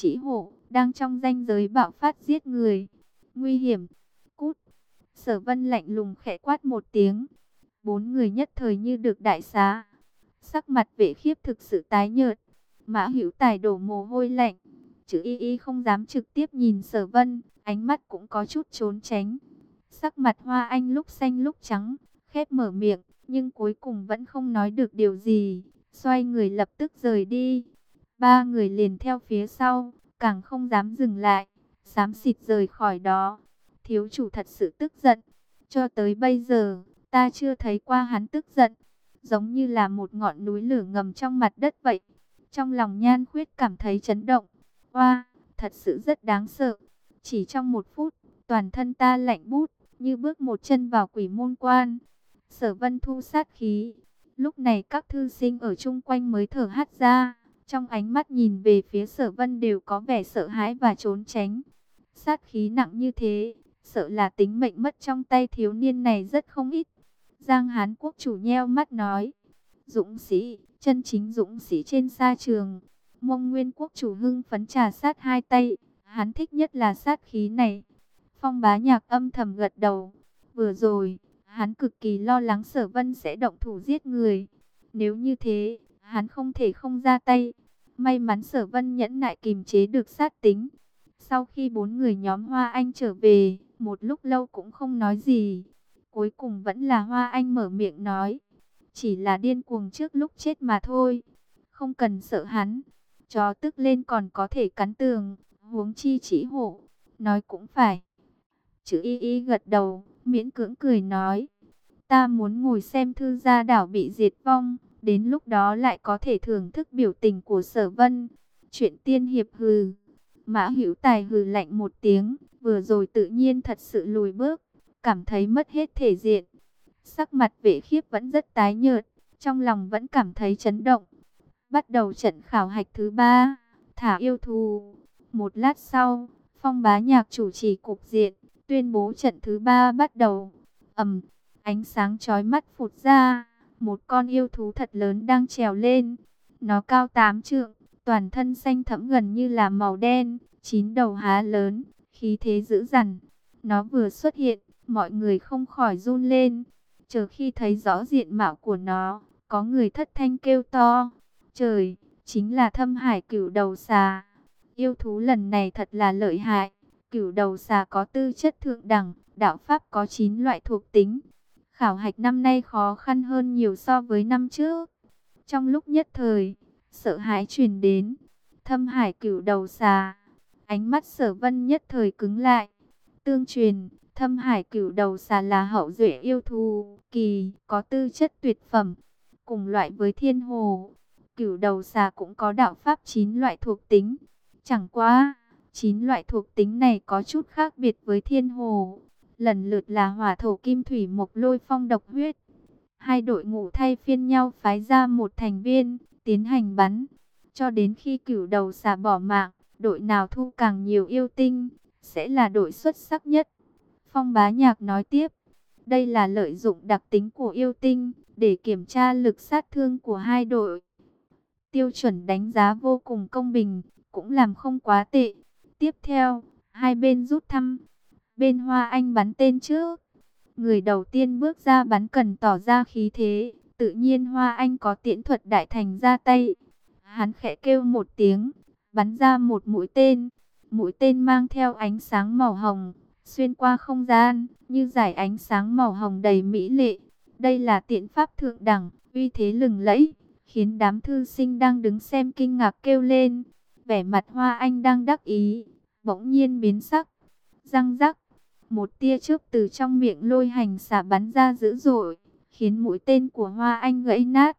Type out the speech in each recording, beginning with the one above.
chỉ hộ, đang trong danh giới bạo phát giết người. Nguy hiểm, cút. Sở vân lạnh lùng khẽ quát một tiếng. Bốn người nhất thời như được đại xá. Sắc mặt vệ khiếp thực sự tái nhợt. Mã hữu tài đổ mồ hôi lạnh. Chữ y y không dám trực tiếp nhìn sở vân, ánh mắt cũng có chút trốn tránh. Sắc mặt hoa anh lúc xanh lúc trắng, khép mở miệng, nhưng cuối cùng vẫn không nói được điều gì. Xoay người lập tức rời đi. Ba người liền theo phía sau, càng không dám dừng lại, dám xịt rời khỏi đó. Thiếu chủ thật sự tức giận. Cho tới bây giờ, ta chưa thấy qua hắn tức giận. Giống như là một ngọn núi lửa ngầm trong mặt đất vậy. Trong lòng nhan khuyết cảm thấy chấn động. Hoa, thật sự rất đáng sợ. Chỉ trong một phút, toàn thân ta lạnh bút, như bước một chân vào quỷ môn quan. Sở vân thu sát khí. Lúc này các thư sinh ở chung quanh mới thở hắt ra. Trong ánh mắt nhìn về phía sở vân đều có vẻ sợ hãi và trốn tránh. Sát khí nặng như thế, sợ là tính mệnh mất trong tay thiếu niên này rất không ít. Giang Hán quốc chủ nheo mắt nói. Dũng sĩ, chân chính dũng sĩ trên sa trường. Mông Nguyên quốc chủ hưng phấn trà sát hai tay. Hắn thích nhất là sát khí này. Phong bá nhạc âm thầm gật đầu. Vừa rồi, hắn cực kỳ lo lắng sở vân sẽ động thủ giết người. Nếu như thế, hắn không thể không ra tay. May mắn sở vân nhẫn nại kìm chế được sát tính. Sau khi bốn người nhóm Hoa Anh trở về, một lúc lâu cũng không nói gì. Cuối cùng vẫn là Hoa Anh mở miệng nói. Chỉ là điên cuồng trước lúc chết mà thôi. Không cần sợ hắn. Chó tức lên còn có thể cắn tường. Huống chi chỉ hộ. Nói cũng phải. Chữ y y gật đầu. Miễn cưỡng cười nói. Ta muốn ngồi xem thư gia đảo bị diệt vong. Đến lúc đó lại có thể thưởng thức biểu tình của sở vân. Chuyện tiên hiệp hừ. Mã hữu tài hừ lạnh một tiếng. Vừa rồi tự nhiên thật sự lùi bước. Cảm thấy mất hết thể diện. Sắc mặt vệ khiếp vẫn rất tái nhợt. Trong lòng vẫn cảm thấy chấn động. Bắt đầu trận khảo hạch thứ ba. Thả yêu thù. Một lát sau, phong bá nhạc chủ trì cục diện. Tuyên bố trận thứ ba bắt đầu. ầm ánh sáng chói mắt phụt ra một con yêu thú thật lớn đang trèo lên. Nó cao tám trượng, toàn thân xanh thẫm gần như là màu đen, chín đầu há lớn, khí thế dữ dằn. Nó vừa xuất hiện, mọi người không khỏi run lên. Chờ khi thấy rõ diện mạo của nó, có người thất thanh kêu to. Trời, chính là thâm hải cửu đầu xà. Yêu thú lần này thật là lợi hại. Cửu đầu xà có tư chất thượng đẳng, đạo pháp có 9 loại thuộc tính. Khảo hạch năm nay khó khăn hơn nhiều so với năm trước. Trong lúc nhất thời, sợ hãi truyền đến. Thâm hải cửu đầu xà. Ánh mắt sở vân nhất thời cứng lại. Tương truyền, thâm hải cửu đầu xà là hậu duệ yêu thù, kỳ, có tư chất tuyệt phẩm. Cùng loại với thiên hồ, cửu đầu xà cũng có đạo pháp 9 loại thuộc tính. Chẳng qua, 9 loại thuộc tính này có chút khác biệt với thiên hồ lần lượt là hỏa thổ kim thủy mộc lôi phong độc huyết. Hai đội ngũ thay phiên nhau phái ra một thành viên, tiến hành bắn. Cho đến khi cửu đầu xà bỏ mạng, đội nào thu càng nhiều yêu tinh, sẽ là đội xuất sắc nhất. Phong bá nhạc nói tiếp, đây là lợi dụng đặc tính của yêu tinh, để kiểm tra lực sát thương của hai đội. Tiêu chuẩn đánh giá vô cùng công bình, cũng làm không quá tệ. Tiếp theo, hai bên rút thăm, Bên Hoa Anh bắn tên trước. Người đầu tiên bước ra bắn cần tỏ ra khí thế. Tự nhiên Hoa Anh có tiễn thuật đại thành ra tay. Hắn khẽ kêu một tiếng, bắn ra một mũi tên. Mũi tên mang theo ánh sáng màu hồng, xuyên qua không gian, như giải ánh sáng màu hồng đầy mỹ lệ. Đây là tiện pháp thượng đẳng, uy thế lừng lẫy, khiến đám thư sinh đang đứng xem kinh ngạc kêu lên. Vẻ mặt Hoa Anh đang đắc ý, bỗng nhiên biến sắc. Răng rắc, một tia chớp từ trong miệng lôi hành xả bắn ra dữ dội, khiến mũi tên của Hoa Anh gãy nát.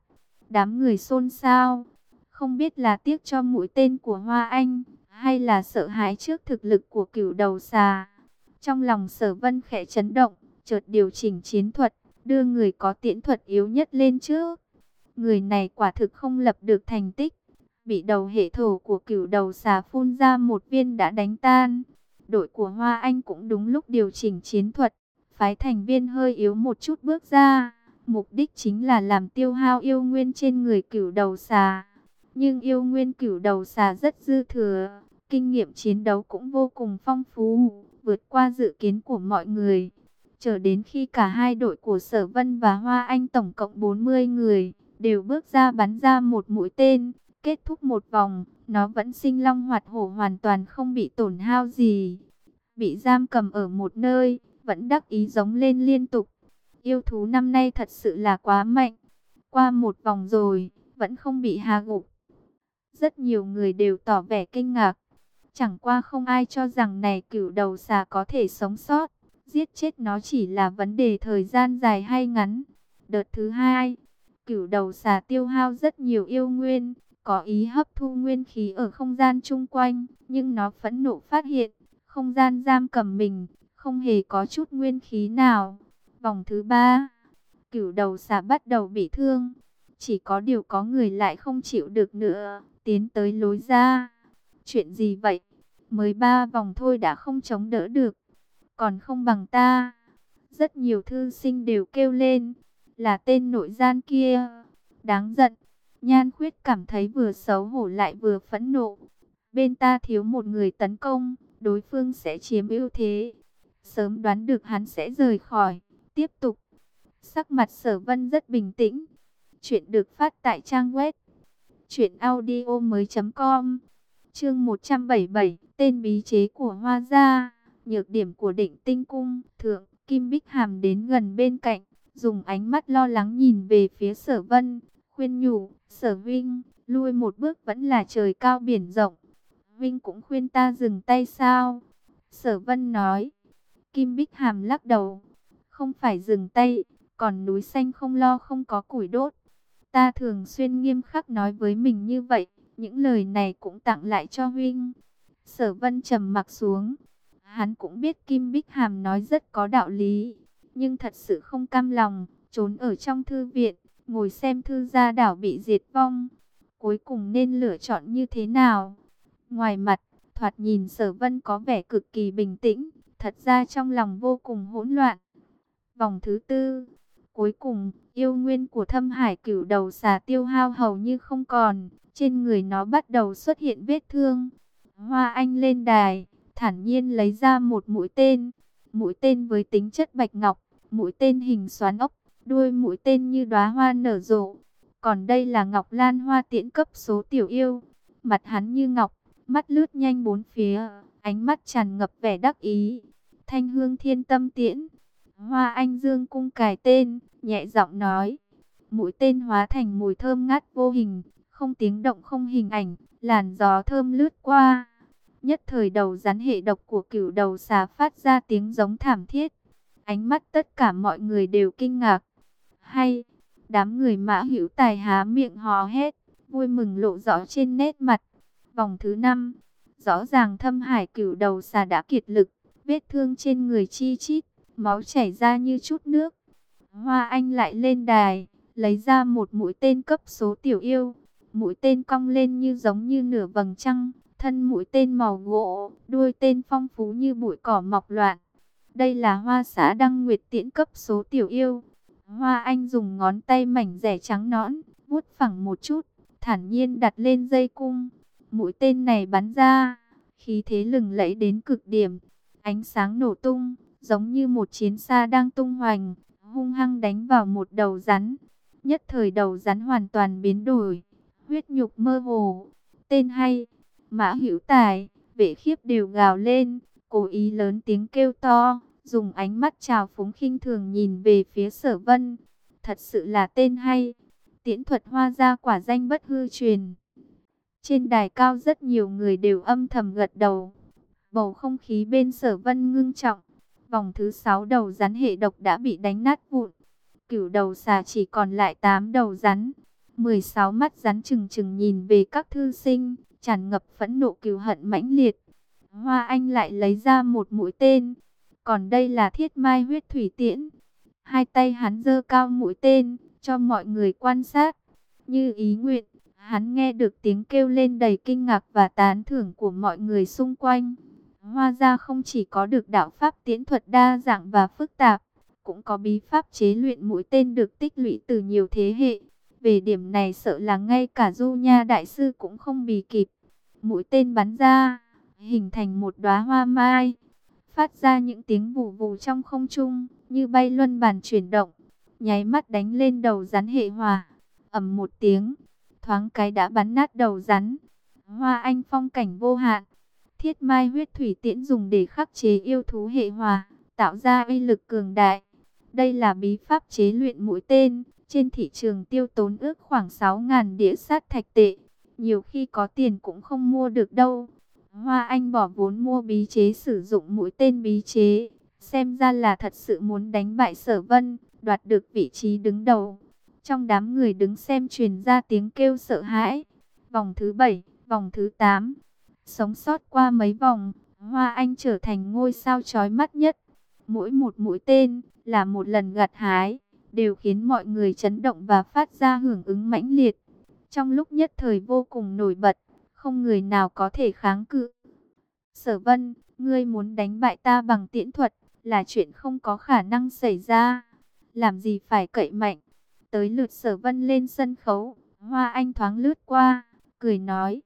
Đám người xôn xao, không biết là tiếc cho mũi tên của Hoa Anh, hay là sợ hãi trước thực lực của cửu đầu xà. Trong lòng sở vân khẽ chấn động, chợt điều chỉnh chiến thuật, đưa người có tiễn thuật yếu nhất lên trước. Người này quả thực không lập được thành tích, bị đầu hệ thổ của cửu đầu xà phun ra một viên đã đánh tan đội của Hoa Anh cũng đúng lúc điều chỉnh chiến thuật, phái thành viên hơi yếu một chút bước ra, mục đích chính là làm tiêu hao yêu nguyên trên người cửu đầu xà. Nhưng yêu nguyên cửu đầu xà rất dư thừa, Kinh nghiệm chiến đấu cũng vô cùng phong phú, vượt qua dự kiến của mọi người. Chờ đến khi cả hai đội của Sở Vân và Hoa Anh tổng cộng 40 người, đều bước ra bắn ra một mũi tên, kết thúc một vòng, nó vẫn sinh long hoạt hổ hoàn toàn không bị tổn hao gì. Bị giam cầm ở một nơi, vẫn đắc ý giống lên liên tục. Yêu thú năm nay thật sự là quá mạnh. Qua một vòng rồi, vẫn không bị hạ gục. Rất nhiều người đều tỏ vẻ kinh ngạc. Chẳng qua không ai cho rằng này cửu đầu xà có thể sống sót. Giết chết nó chỉ là vấn đề thời gian dài hay ngắn. Đợt thứ hai, cửu đầu xà tiêu hao rất nhiều yêu nguyên, có ý hấp thu nguyên khí ở không gian chung quanh, nhưng nó phẫn nộ phát hiện, không gian giam cầm mình, không hề có chút nguyên khí nào. Vòng thứ ba, cửu đầu xà bắt đầu bị thương, chỉ có điều có người lại không chịu được nữa, tiến tới lối ra. Chuyện gì vậy? Mới ba vòng thôi đã không chống đỡ được, còn không bằng ta. Rất nhiều thư sinh đều kêu lên, là tên nội gian kia. Đáng giận, nhan khuyết cảm thấy vừa xấu hổ lại vừa phẫn nộ. Bên ta thiếu một người tấn công, đối phương sẽ chiếm ưu thế. Sớm đoán được hắn sẽ rời khỏi, tiếp tục. Sắc mặt sở vân rất bình tĩnh. Chuyện được phát tại trang web chuyện audio mới.com Chương 177 Tên bí chế của Hoa Gia Nhược điểm của định tinh cung Thượng Kim Bích Hàm đến gần bên cạnh Dùng ánh mắt lo lắng nhìn về phía sở vân Khuyên nhủ Sở Vinh Lui một bước vẫn là trời cao biển rộng. Vinh cũng khuyên ta dừng tay sao? Sở Vân nói. Kim Bích Hàm lắc đầu. Không phải dừng tay Còn núi xanh không lo không có củi đốt. Ta thường xuyên nghiêm khắc nói với mình như vậy, những lời này cũng tặng lại cho huynh. Sở vân trầm mặc xuống. Hắn cũng biết Kim Bích Hàm nói rất có đạo lý, nhưng thật sự không cam lòng, trốn ở trong thư viện, ngồi xem thư gia đảo bị diệt vong. Cuối cùng nên lựa chọn như thế nào? Ngoài mặt, thoạt nhìn sở vân có vẻ cực kỳ bình tĩnh, thật ra trong lòng vô cùng hỗn loạn. Vòng thứ tư, Cuối cùng, yêu nguyên của thâm hải cửu đầu xà tiêu hao hầu như không còn, trên người nó bắt đầu xuất hiện vết thương. Hoa Anh lên đài, thản nhiên lấy ra một mũi tên, mũi tên với tính chất bạch ngọc, mũi tên hình xoắn ốc, đuôi mũi tên như đóa hoa nở rộ. Còn đây là Ngọc Lan Hoa tiễn cấp số tiểu yêu, mặt hắn như ngọc, mắt lướt nhanh bốn phía, ánh mắt tràn ngập vẻ đắc ý. Thanh hương thiên tâm tiễn, Hoa Anh Dương cung cài tên, nhẹ giọng nói. Mũi tên hóa thành mùi thơm ngát vô hình, không tiếng động không hình ảnh, làn gió thơm lướt qua. Nhất thời đầu rắn hệ độc của cửu đầu xà phát ra tiếng giống thảm thiết. Ánh mắt tất cả mọi người đều kinh ngạc. Hay, đám người mã hữu tài há miệng hò hét, vui mừng lộ rõ trên nét mặt. Vòng thứ năm, rõ ràng thâm hải cửu đầu xà đã kiệt lực, vết thương trên người chi chít máu chảy ra như chút nước. Hoa Anh lại lên đài, lấy ra một mũi tên cấp số tiểu yêu. Mũi tên cong lên như giống như nửa vầng trăng, thân mũi tên màu gỗ, đuôi tên phong phú như bụi cỏ mọc loạn. Đây là hoa xã đăng nguyệt tiễn cấp số tiểu yêu. Hoa Anh dùng ngón tay mảnh rẻ trắng nõn, vuốt phẳng một chút, thản nhiên đặt lên dây cung. Mũi tên này bắn ra, khí thế lừng lẫy đến cực điểm, ánh sáng nổ tung, giống như một chiến xa đang tung hoành, hung hăng đánh vào một đầu rắn. Nhất thời đầu rắn hoàn toàn biến đổi, huyết nhục mơ hồ. Tên hay, mã hữu tài, vệ khiếp đều gào lên, cố ý lớn tiếng kêu to, dùng ánh mắt trào phúng khinh thường nhìn về phía sở vân. Thật sự là tên hay, tiễn thuật hoa ra quả danh bất hư truyền. Trên đài cao rất nhiều người đều âm thầm gật đầu. Bầu không khí bên sở vân ngưng trọng. Vòng thứ 6 đầu rắn hệ độc đã bị đánh nát vụn. Cửu đầu xà chỉ còn lại 8 đầu rắn. 16 mắt rắn chừng chừng nhìn về các thư sinh, tràn ngập phẫn nộ cừu hận mãnh liệt. Hoa Anh lại lấy ra một mũi tên. Còn đây là thiết mai huyết thủy tiễn. Hai tay hắn dơ cao mũi tên, cho mọi người quan sát. Như ý nguyện, hắn nghe được tiếng kêu lên đầy kinh ngạc và tán thưởng của mọi người xung quanh. Hoa gia không chỉ có được đạo pháp tiễn thuật đa dạng và phức tạp, cũng có bí pháp chế luyện mũi tên được tích lũy từ nhiều thế hệ. Về điểm này sợ là ngay cả Du Nha Đại Sư cũng không bì kịp. Mũi tên bắn ra, hình thành một đóa hoa mai, phát ra những tiếng vù vù trong không trung, như bay luân bàn chuyển động, nháy mắt đánh lên đầu rắn hệ hòa ầm một tiếng, thoáng cái đã bắn nát đầu rắn. Hoa anh phong cảnh vô hạn, thiết mai huyết thủy tiễn dùng để khắc chế yêu thú hệ hòa tạo ra uy lực cường đại. Đây là bí pháp chế luyện mũi tên, trên thị trường tiêu tốn ước khoảng 6.000 đĩa sát thạch tệ. Nhiều khi có tiền cũng không mua được đâu. Hoa Anh bỏ vốn mua bí chế sử dụng mũi tên bí chế. Xem ra là thật sự muốn đánh bại sở vân, đoạt được vị trí đứng đầu. Trong đám người đứng xem truyền ra tiếng kêu sợ hãi. Vòng thứ 7, vòng thứ 8. Sống sót qua mấy vòng, Hoa Anh trở thành ngôi sao chói mắt nhất. Mỗi một mũi tên là một lần gặt hái, đều khiến mọi người chấn động và phát ra hưởng ứng mãnh liệt. Trong lúc nhất thời vô cùng nổi bật, không người nào có thể kháng cự. Sở Vân, ngươi muốn đánh bại ta bằng tiễn thuật, là chuyện không có khả năng xảy ra. Làm gì phải cậy mạnh. Tới lượt Sở Vân lên sân khấu, Hoa Anh thoáng lướt qua, cười nói.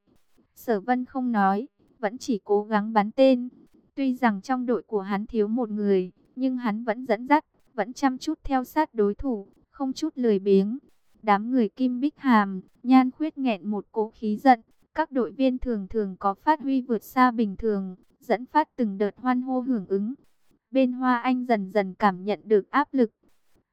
Sở Vân không nói, vẫn chỉ cố gắng bắn tên. Tuy rằng trong đội của hắn thiếu một người, nhưng hắn vẫn dẫn dắt, vẫn chăm chút theo sát đối thủ, không chút lười biếng. Đám người Kim Bích Hàm, Nhan Khuyết nghẹn một cố khí giận, các đội viên thường thường có phát huy vượt xa bình thường, dẫn phát từng đợt hoan hô hưởng ứng. Bên Hoa Anh dần dần cảm nhận được áp lực.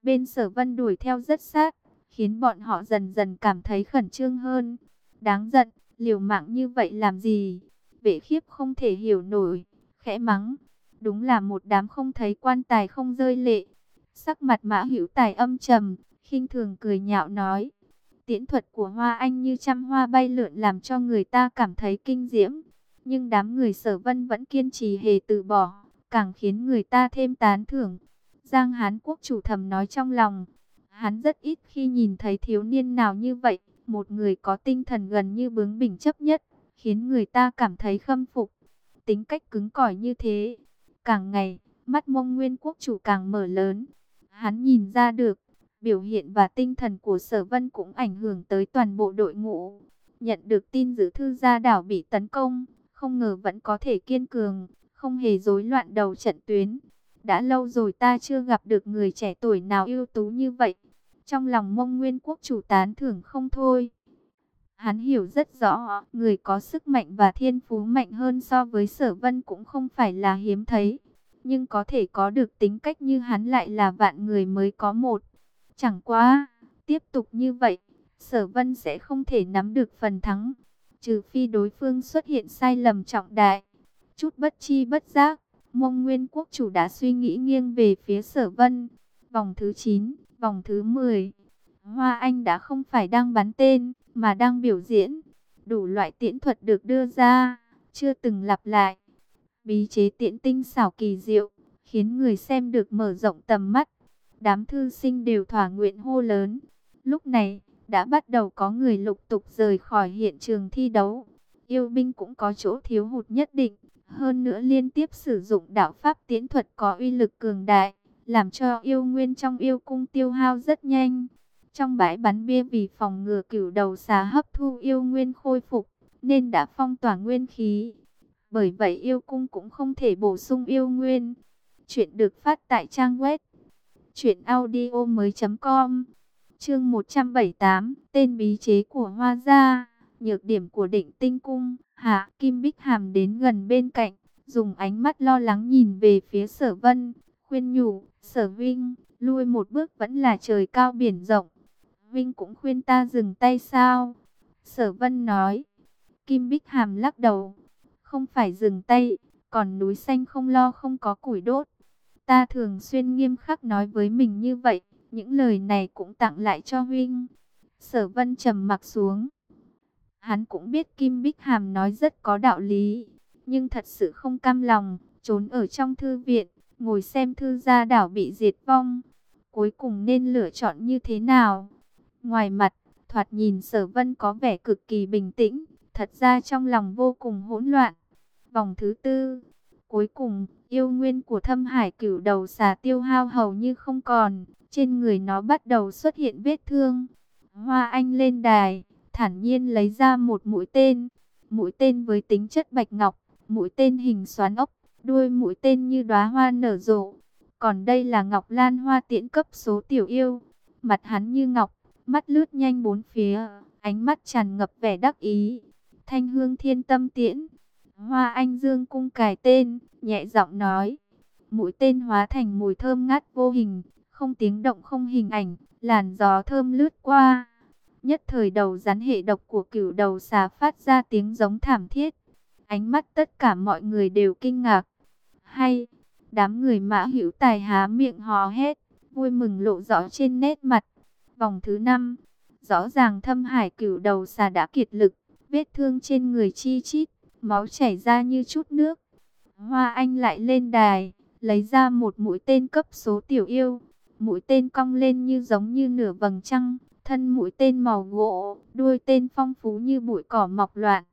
Bên Sở Vân đuổi theo rất sát, khiến bọn họ dần dần cảm thấy khẩn trương hơn. Đáng giận, liều mạng như vậy làm gì? Vệ khiếp không thể hiểu nổi, khẽ mắng. Đúng là một đám không thấy quan tài không rơi lệ. Sắc mặt mã hữu tài âm trầm, khinh thường cười nhạo nói. Tiễn thuật của Hoa Anh như trăm hoa bay lượn làm cho người ta cảm thấy kinh diễm. Nhưng đám người sở vân vẫn kiên trì hề từ bỏ, càng khiến người ta thêm tán thưởng. Giang Hán Quốc chủ thầm nói trong lòng, hắn rất ít khi nhìn thấy thiếu niên nào như vậy, một người có tinh thần gần như bướng bỉnh chấp nhất, khiến người ta cảm thấy khâm phục. Tính cách cứng cỏi như thế, càng ngày, mắt mông nguyên quốc chủ càng mở lớn. Hắn nhìn ra được, biểu hiện và tinh thần của sở vân cũng ảnh hưởng tới toàn bộ đội ngũ. Nhận được tin giữ thư gia đảo bị tấn công, không ngờ vẫn có thể kiên cường, không hề rối loạn đầu trận tuyến. Đã lâu rồi ta chưa gặp được người trẻ tuổi nào ưu tú như vậy. Trong lòng mông nguyên quốc chủ tán thưởng không thôi. Hắn hiểu rất rõ, người có sức mạnh và thiên phú mạnh hơn so với sở vân cũng không phải là hiếm thấy. Nhưng có thể có được tính cách như hắn lại là vạn người mới có một. Chẳng quá tiếp tục như vậy, sở vân sẽ không thể nắm được phần thắng. Trừ phi đối phương xuất hiện sai lầm trọng đại. Chút bất chi bất giác, mông nguyên quốc chủ đã suy nghĩ nghiêng về phía sở vân. Vòng thứ 9, vòng thứ 10. Hoa Anh đã không phải đang bắn tên, mà đang biểu diễn. Đủ loại tiễn thuật được đưa ra, chưa từng lặp lại. Bí chế tiễn tinh xảo kỳ diệu, khiến người xem được mở rộng tầm mắt. Đám thư sinh đều thỏa nguyện hô lớn. Lúc này, đã bắt đầu có người lục tục rời khỏi hiện trường thi đấu. Yêu binh cũng có chỗ thiếu hụt nhất định. Hơn nữa liên tiếp sử dụng đạo pháp tiễn thuật có uy lực cường đại, làm cho yêu nguyên trong yêu cung tiêu hao rất nhanh. Trong bãi bắn bia vì phòng ngừa cửu đầu xà hấp thu yêu nguyên khôi phục, nên đã phong tỏa nguyên khí. Bởi vậy yêu cung cũng không thể bổ sung yêu nguyên. Chuyện được phát tại trang web truyệnaudiomoi.com. Chương 178, tên bí chế của Hoa gia, nhược điểm của Định Tinh cung. Hạ Kim Bích Hàm đến gần bên cạnh, dùng ánh mắt lo lắng nhìn về phía Sở Vân, khuyên nhủ, "Sở Vinh, lui một bước vẫn là trời cao biển rộng." Vinh cũng khuyên ta dừng tay sao? Sở Vân nói. Kim Bích Hàm lắc đầu. Không phải dừng tay, còn núi xanh không lo không có củi đốt. Ta thường xuyên nghiêm khắc nói với mình như vậy, những lời này cũng tặng lại cho huynh. Sở Vân trầm mặc xuống. Hắn cũng biết Kim Bích Hàm nói rất có đạo lý, nhưng thật sự không cam lòng, trốn ở trong thư viện, ngồi xem thư gia đảo bị diệt vong. Cuối cùng nên lựa chọn như thế nào? Ngoài mặt, thoạt nhìn sở vân có vẻ cực kỳ bình tĩnh, thật ra trong lòng vô cùng hỗn loạn. Vòng thứ tư, cuối cùng, yêu nguyên của thâm hải cửu đầu xà tiêu hao hầu như không còn, trên người nó bắt đầu xuất hiện vết thương. Hoa Anh lên đài, thản nhiên lấy ra một mũi tên, mũi tên với tính chất bạch ngọc, mũi tên hình xoắn ốc, đuôi mũi tên như đóa hoa nở rộ. Còn đây là Ngọc Lan Hoa tiễn cấp số tiểu yêu, mặt hắn như ngọc, mắt lướt nhanh bốn phía, ánh mắt tràn ngập vẻ đắc ý. Thanh hương thiên tâm tiễn, Hoa Anh Dương cung cài tên, nhẹ giọng nói. Mũi tên hóa thành mùi thơm ngát vô hình, không tiếng động không hình ảnh, làn gió thơm lướt qua. Nhất thời đầu rắn hệ độc của cửu đầu xà phát ra tiếng giống thảm thiết. Ánh mắt tất cả mọi người đều kinh ngạc. Hay, đám người mã hữu tài há miệng hò hét, vui mừng lộ rõ trên nét mặt. Vòng thứ năm, rõ ràng thâm hải cửu đầu xà đã kiệt lực, vết thương trên người chi chít, máu chảy ra như chút nước. Hoa Anh lại lên đài, lấy ra một mũi tên cấp số tiểu yêu. Mũi tên cong lên như giống như nửa vầng trăng, thân mũi tên màu gỗ, đuôi tên phong phú như bụi cỏ mọc loạn.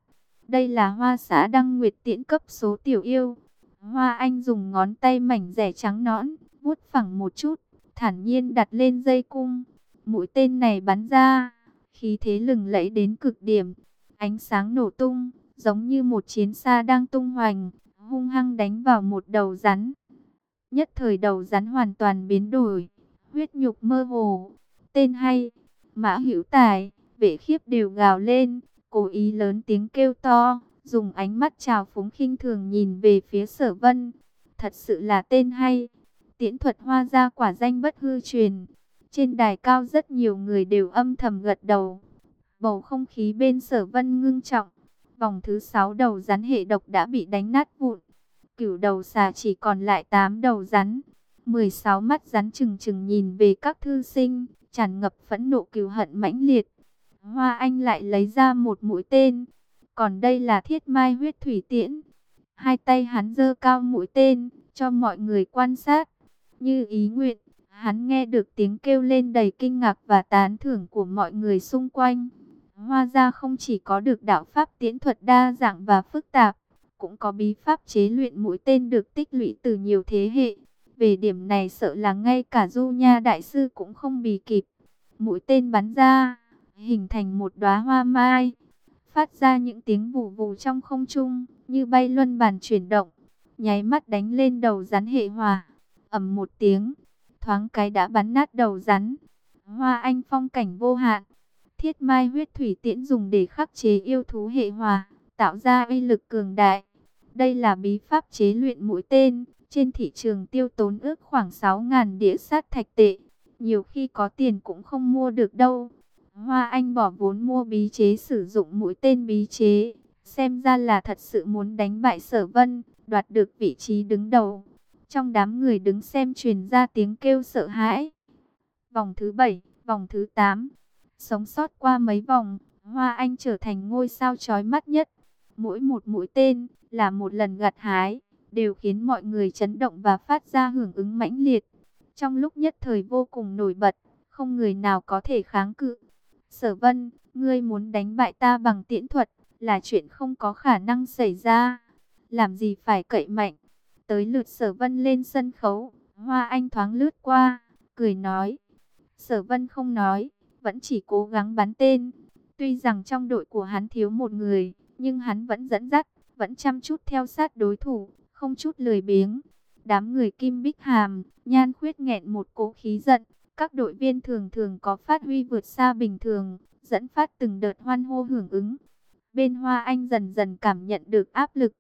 Đây là hoa xã đăng nguyệt tiễn cấp số tiểu yêu. Hoa Anh dùng ngón tay mảnh rẻ trắng nõn, vuốt phẳng một chút, thản nhiên đặt lên dây cung. Mũi tên này bắn ra, khí thế lừng lẫy đến cực điểm, ánh sáng nổ tung, giống như một chiến xa đang tung hoành, hung hăng đánh vào một đầu rắn. Nhất thời đầu rắn hoàn toàn biến đổi, huyết nhục mơ hồ, tên hay, mã hữu tài, vệ khiếp đều gào lên, cố ý lớn tiếng kêu to, dùng ánh mắt trào phúng khinh thường nhìn về phía sở vân. Thật sự là tên hay, tiễn thuật hoa ra quả danh bất hư truyền. Trên đài cao rất nhiều người đều âm thầm gật đầu. Bầu không khí bên sở vân ngưng trọng. Vòng thứ 6 đầu rắn hệ độc đã bị đánh nát vụn. Cửu đầu xà chỉ còn lại 8 đầu rắn. 16 mắt rắn chừng chừng nhìn về các thư sinh, tràn ngập phẫn nộ cừu hận mãnh liệt. Hoa Anh lại lấy ra một mũi tên, còn đây là thiết mai huyết thủy tiễn. Hai tay hắn dơ cao mũi tên, cho mọi người quan sát. Như ý nguyện, hắn nghe được tiếng kêu lên đầy kinh ngạc và tán thưởng của mọi người xung quanh. Hoa gia không chỉ có được đạo pháp tiễn thuật đa dạng và phức tạp, cũng có bí pháp chế luyện mũi tên được tích lũy từ nhiều thế hệ. Về điểm này sợ là ngay cả Du Nha Đại Sư cũng không bì kịp. Mũi tên bắn ra, hình thành một đóa hoa mai, phát ra những tiếng vù vù trong không trung, như bay luân bàn chuyển động, nháy mắt đánh lên đầu rắn hệ hỏa, ầm một tiếng, thoáng cái đã bắn nát đầu rắn. Hoa anh phong cảnh vô hạn, thiết mai huyết thủy tiễn dùng để khắc chế yêu thú hệ hòa, tạo ra uy lực cường đại. Đây là bí pháp chế luyện mũi tên, trên thị trường tiêu tốn ước khoảng 6.000 đĩa sát thạch tệ. Nhiều khi có tiền cũng không mua được đâu. Hoa Anh bỏ vốn mua bí chế sử dụng mũi tên bí chế. Xem ra là thật sự muốn đánh bại sở vân, đoạt được vị trí đứng đầu. Trong đám người đứng xem truyền ra tiếng kêu sợ hãi. Vòng thứ 7, vòng thứ 8. Sống sót qua mấy vòng, Hoa Anh trở thành ngôi sao chói mắt nhất. Mỗi một mũi tên là một lần gặt hái, đều khiến mọi người chấn động và phát ra hưởng ứng mãnh liệt. Trong lúc nhất thời vô cùng nổi bật, không người nào có thể kháng cự. Sở vân, ngươi muốn đánh bại ta bằng tiễn thuật, là chuyện không có khả năng xảy ra. Làm gì phải cậy mạnh. Tới lượt sở vân lên sân khấu, Hoa Anh thoáng lướt qua, cười nói. Sở vân không nói, vẫn chỉ cố gắng bắn tên. Tuy rằng trong đội của hắn thiếu một người, nhưng hắn vẫn dẫn dắt, vẫn chăm chút theo sát đối thủ, không chút lười biếng. Đám người Kim Bích Hàm, Nhan Khuyết nghẹn một cố khí giận, các đội viên thường thường có phát huy vượt xa bình thường, dẫn phát từng đợt hoan hô hưởng ứng. Bên Hoa Anh dần dần cảm nhận được áp lực.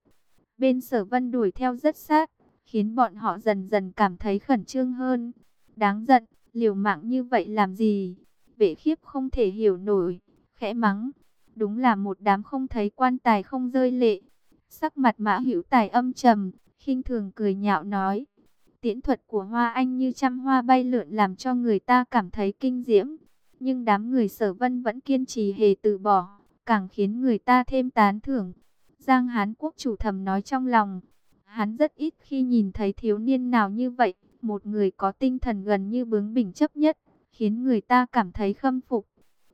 Bên Sở Vân đuổi theo rất sát, khiến bọn họ dần dần cảm thấy khẩn trương hơn. Đáng giận, liều mạng như vậy làm gì? Vệ khiếp không thể hiểu nổi, khẽ mắng. Đúng là một đám không thấy quan tài không rơi lệ. Sắc mặt mã hữu tài âm trầm, khinh thường cười nhạo nói. Tiễn thuật của Hoa Anh như trăm hoa bay lượn làm cho người ta cảm thấy kinh diễm. Nhưng đám người sở vân vẫn kiên trì hề từ bỏ, càng khiến người ta thêm tán thưởng. Giang Hán Quốc chủ thầm nói trong lòng. Hắn rất ít khi nhìn thấy thiếu niên nào như vậy, một người có tinh thần gần như bướng bỉnh chấp nhất, khiến người ta cảm thấy khâm phục.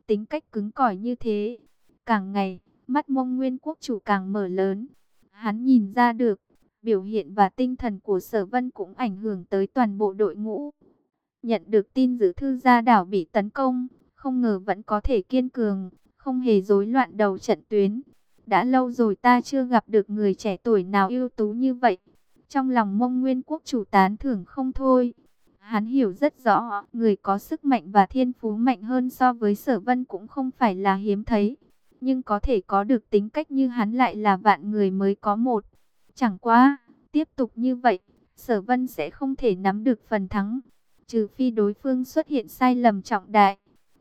Tính cách cứng cỏi như thế, càng ngày, mắt mông nguyên quốc chủ càng mở lớn. Hắn nhìn ra được, biểu hiện và tinh thần của sở vân cũng ảnh hưởng tới toàn bộ đội ngũ. Nhận được tin giữ thư gia đảo bị tấn công, không ngờ vẫn có thể kiên cường, không hề rối loạn đầu trận tuyến. đã lâu rồi ta chưa gặp được người trẻ tuổi nào ưu tú như vậy. Trong lòng mông nguyên quốc chủ tán thưởng không thôi. Hắn hiểu rất rõ, người có sức mạnh và thiên phú mạnh hơn so với sở vân cũng không phải là hiếm thấy. Nhưng có thể có được tính cách như hắn lại là vạn người mới có một. Chẳng qua, tiếp tục như vậy, sở vân sẽ không thể nắm được phần thắng. Trừ phi đối phương xuất hiện sai lầm trọng đại.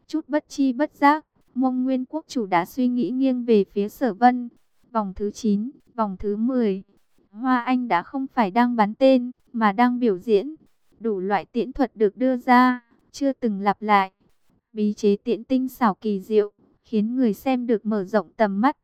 Chút bất chi bất giác, mông nguyên quốc chủ đã suy nghĩ nghiêng về phía sở vân. Vòng thứ 9, vòng thứ 10. Hoa Anh đã không phải đang bắn tên, mà đang biểu diễn. Đủ loại tiễn thuật được đưa ra, chưa từng lặp lại. Bí chế tiễn tinh xảo kỳ diệu, khiến người xem được mở rộng tầm mắt.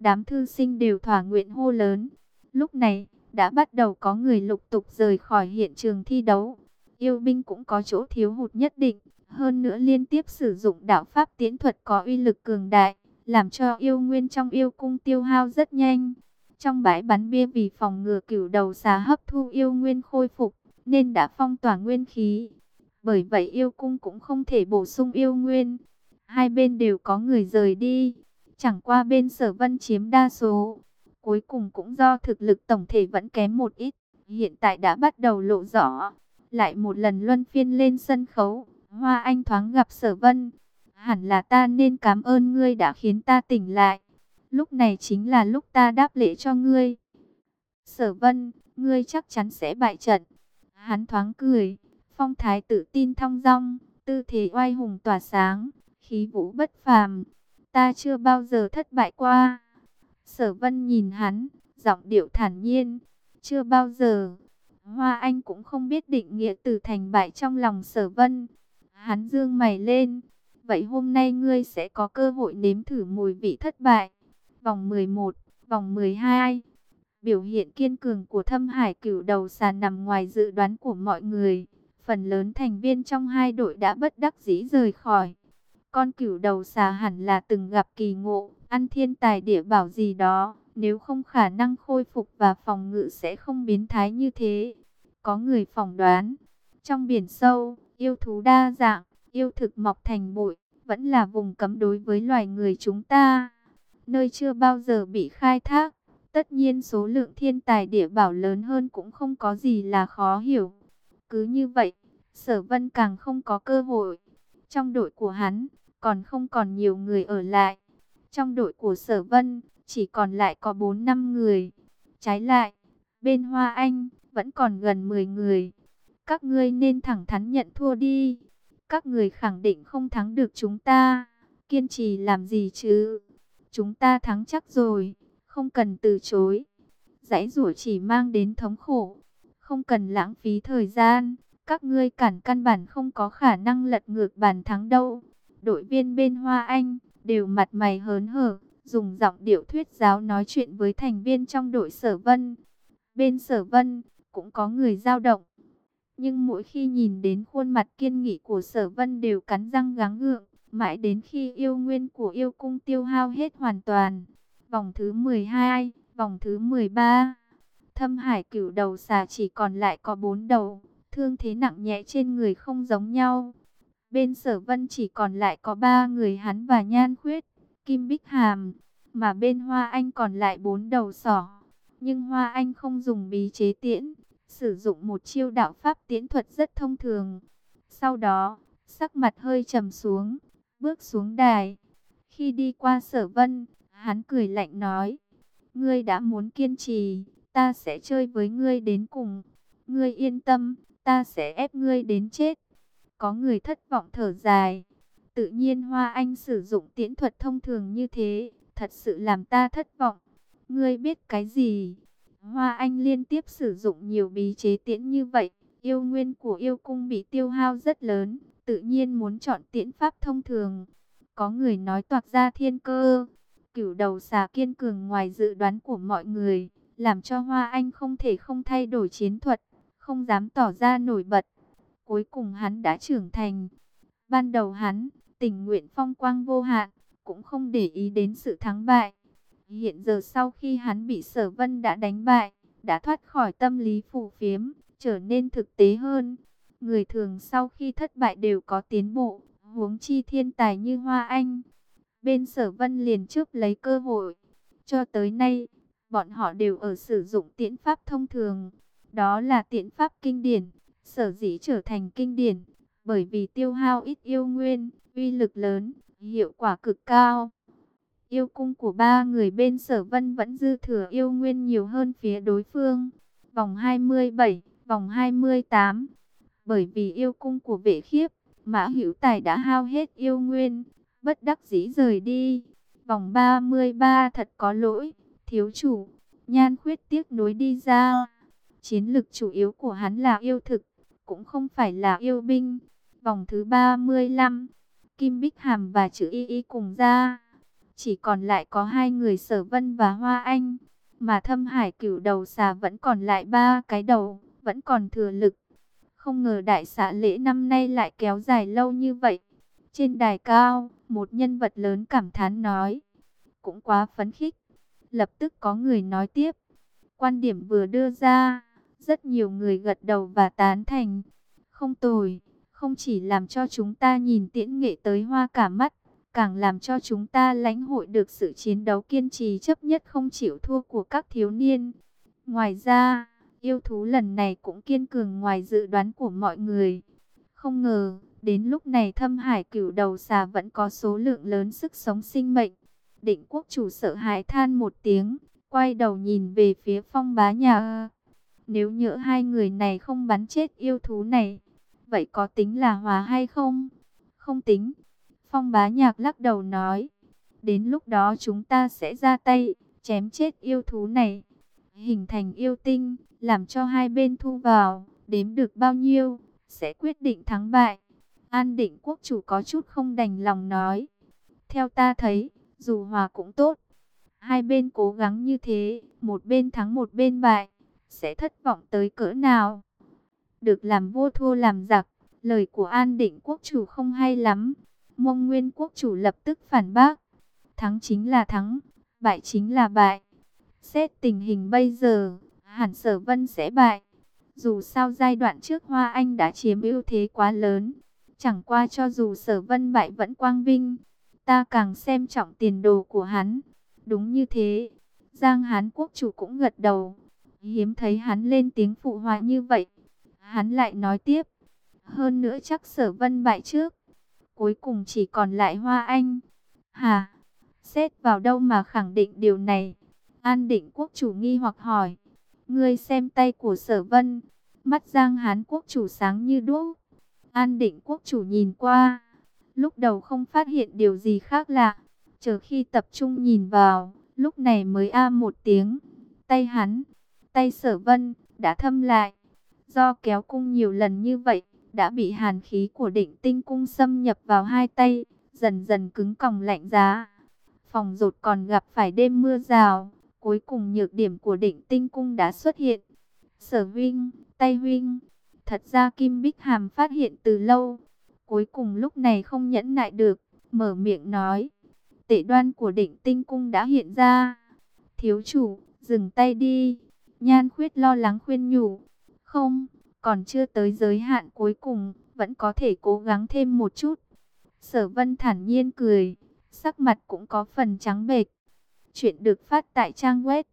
Đám thư sinh đều thỏa nguyện hô lớn. Lúc này, đã bắt đầu có người lục tục rời khỏi hiện trường thi đấu. Yêu binh cũng có chỗ thiếu hụt nhất định, hơn nữa liên tiếp sử dụng đạo pháp tiễn thuật có uy lực cường đại, làm cho yêu nguyên trong yêu cung tiêu hao rất nhanh. Trong bãi bắn bia vì phòng ngừa cửu đầu xà hấp thu yêu nguyên khôi phục, nên đã phong tỏa nguyên khí. Bởi vậy yêu cung cũng không thể bổ sung yêu nguyên. Hai bên đều có người rời đi, chẳng qua bên sở vân chiếm đa số. Cuối cùng cũng do thực lực tổng thể vẫn kém một ít, hiện tại đã bắt đầu lộ rõ. Lại một lần luân phiên lên sân khấu, Hoa Anh thoáng gặp sở vân. Hẳn là ta nên cảm ơn ngươi đã khiến ta tỉnh lại. Lúc này chính là lúc ta đáp lễ cho ngươi. Sở vân, ngươi chắc chắn sẽ bại trận. Hắn thoáng cười, phong thái tự tin thong dong, tư thế oai hùng tỏa sáng, khí vũ bất phàm. Ta chưa bao giờ thất bại qua. Sở vân nhìn hắn, giọng điệu thản nhiên. Chưa bao giờ. Hoa Anh cũng không biết định nghĩa từ thành bại trong lòng sở vân. Hắn dương mày lên. Vậy hôm nay ngươi sẽ có cơ hội nếm thử mùi vị thất bại. Vòng 11, vòng 12. Biểu hiện kiên cường của thâm hải cửu đầu xà nằm ngoài dự đoán của mọi người. Phần lớn thành viên trong hai đội đã bất đắc dĩ rời khỏi. Con cửu đầu xà hẳn là từng gặp kỳ ngộ, ăn thiên tài địa bảo gì đó. Nếu không khả năng khôi phục và phòng ngự sẽ không biến thái như thế. Có người phỏng đoán, trong biển sâu, yêu thú đa dạng, yêu thực mọc thành bụi, vẫn là vùng cấm đối với loài người chúng ta. Nơi chưa bao giờ bị khai thác, tất nhiên số lượng thiên tài địa bảo lớn hơn cũng không có gì là khó hiểu. Cứ như vậy, sở vân càng không có cơ hội. Trong đội của hắn, còn không còn nhiều người ở lại. Trong đội của sở vân, chỉ còn lại có 4 năm người. Trái lại, bên Hoa Anh, vẫn còn gần 10 người. Các ngươi nên thẳng thắn nhận thua đi. Các người khẳng định không thắng được chúng ta. Kiên trì làm gì chứ? Chúng ta thắng chắc rồi, không cần từ chối. Giải rủa chỉ mang đến thống khổ, không cần lãng phí thời gian. Các ngươi cản căn bản không có khả năng lật ngược bàn thắng đâu. Đội viên bên Hoa Anh đều mặt mày hớn hở, dùng giọng điệu thuyết giáo nói chuyện với thành viên trong đội Sở Vân. Bên Sở Vân cũng có người dao động. Nhưng mỗi khi nhìn đến khuôn mặt kiên nghị của Sở Vân đều cắn răng gắng gượng, mãi đến khi yêu nguyên của yêu cung tiêu hao hết hoàn toàn. Vòng thứ 12, vòng thứ 13. Thâm Hải Cửu đầu xà chỉ còn lại có bốn đầu, thương thế nặng nhẹ trên người không giống nhau. Bên Sở Vân chỉ còn lại có ba người hắn và Nhan Khuyết, Kim Bích Hàm, mà bên Hoa Anh còn lại bốn đầu sỏ. Nhưng Hoa Anh không dùng bí chế tiễn, sử dụng một chiêu đạo pháp tiễn thuật rất thông thường. Sau đó, sắc mặt hơi trầm xuống, bước xuống đài. Khi đi qua sở vân, hắn cười lạnh nói, ngươi đã muốn kiên trì, ta sẽ chơi với ngươi đến cùng. Ngươi yên tâm, ta sẽ ép ngươi đến chết. Có người thất vọng thở dài. Tự nhiên Hoa Anh sử dụng tiễn thuật thông thường như thế, thật sự làm ta thất vọng. Ngươi biết cái gì? Hoa Anh liên tiếp sử dụng nhiều bí chế tiễn như vậy, yêu nguyên của yêu cung bị tiêu hao rất lớn, tự nhiên muốn chọn tiễn pháp thông thường. Có người nói toạc ra thiên cơ, cửu đầu xà kiên cường ngoài dự đoán của mọi người, làm cho Hoa Anh không thể không thay đổi chiến thuật, không dám tỏ ra nổi bật. Cuối cùng hắn đã trưởng thành. Ban đầu hắn, tình nguyện phong quang vô hạn, cũng không để ý đến sự thắng bại. Hiện giờ sau khi hắn bị sở vân đã đánh bại, đã thoát khỏi tâm lý phù phiếm, trở nên thực tế hơn. Người thường sau khi thất bại đều có tiến bộ, huống chi thiên tài như Hoa Anh. Bên sở vân liền trước lấy cơ hội. Cho tới nay, bọn họ đều ở sử dụng tiễn pháp thông thường. Đó là tiễn pháp kinh điển, sở dĩ trở thành kinh điển, bởi vì tiêu hao ít yêu nguyên, uy lực lớn, hiệu quả cực cao. Yêu cung của ba người bên sở vân vẫn dư thừa yêu nguyên nhiều hơn phía đối phương. Vòng 27, vòng 28. Bởi vì yêu cung của vệ khiếp, Mã Hữu Tài đã hao hết yêu nguyên, bất đắc dĩ rời đi. Vòng 33 thật có lỗi, thiếu chủ, nhan khuyết tiếc nối đi ra. Chiến lực chủ yếu của hắn là yêu thực, cũng không phải là yêu binh. Vòng thứ 35, Kim Bích Hàm và chữ Y Y cùng ra. Chỉ còn lại có hai người sở vân và Hoa Anh. Mà thâm hải cửu đầu xà vẫn còn lại ba cái đầu, vẫn còn thừa lực. Không ngờ đại xã lễ năm nay lại kéo dài lâu như vậy. Trên đài cao, một nhân vật lớn cảm thán nói. Cũng quá phấn khích. Lập tức có người nói tiếp. Quan điểm vừa đưa ra, rất nhiều người gật đầu và tán thành. Không tồi, không chỉ làm cho chúng ta nhìn tiễn nghệ tới hoa cả mắt, càng làm cho chúng ta lãnh hội được sự chiến đấu kiên trì chấp nhất không chịu thua của các thiếu niên. Ngoài ra, yêu thú lần này cũng kiên cường ngoài dự đoán của mọi người. Không ngờ, đến lúc này thâm hải cửu đầu xà vẫn có số lượng lớn sức sống sinh mệnh. Định quốc chủ sợ hãi than một tiếng, quay đầu nhìn về phía phong bá nhà. Nếu nhỡ hai người này không bắn chết yêu thú này, vậy có tính là hòa hay không? Không tính. Phong bá nhạc lắc đầu nói, đến lúc đó chúng ta sẽ ra tay, chém chết yêu thú này, hình thành yêu tinh, làm cho hai bên thu vào, đếm được bao nhiêu, sẽ quyết định thắng bại. An định quốc chủ có chút không đành lòng nói, theo ta thấy, dù hòa cũng tốt, hai bên cố gắng như thế, một bên thắng một bên bại, sẽ thất vọng tới cỡ nào. Được làm vua thua làm giặc, lời của an định quốc chủ không hay lắm. Mông Nguyên quốc chủ lập tức phản bác. Thắng chính là thắng, bại chính là bại. Xét tình hình bây giờ, hẳn sở vân sẽ bại. Dù sao giai đoạn trước Hoa Anh đã chiếm ưu thế quá lớn. Chẳng qua cho dù sở vân bại vẫn quang vinh. Ta càng xem trọng tiền đồ của hắn. Đúng như thế. Giang Hán quốc chủ cũng gật đầu. Hiếm thấy hắn lên tiếng phụ hòa như vậy. Hắn lại nói tiếp. Hơn nữa chắc sở vân bại trước cuối cùng chỉ còn lại Hoa Anh. Hà, xét vào đâu mà khẳng định điều này? An định quốc chủ nghi hoặc hỏi. Ngươi xem tay của sở vân, mắt giang hán quốc chủ sáng như đuốc. An định quốc chủ nhìn qua, lúc đầu không phát hiện điều gì khác lạ. Chờ khi tập trung nhìn vào, lúc này mới a một tiếng. Tay hắn, tay sở vân, đã thâm lại. Do kéo cung nhiều lần như vậy, đã bị hàn khí của định tinh cung xâm nhập vào hai tay, dần dần cứng còng lạnh giá. Phòng rột còn gặp phải đêm mưa rào, cuối cùng nhược điểm của định tinh cung đã xuất hiện. Sở huynh, tay huynh, thật ra Kim Bích Hàm phát hiện từ lâu, cuối cùng lúc này không nhẫn nại được, mở miệng nói. Tệ đoan của định tinh cung đã hiện ra. Thiếu chủ, dừng tay đi. Nhan khuyết lo lắng khuyên nhủ. Không, còn chưa tới giới hạn cuối cùng, vẫn có thể cố gắng thêm một chút. Sở vân thản nhiên cười, sắc mặt cũng có phần trắng bệch. Chuyện được phát tại trang web